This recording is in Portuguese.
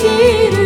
que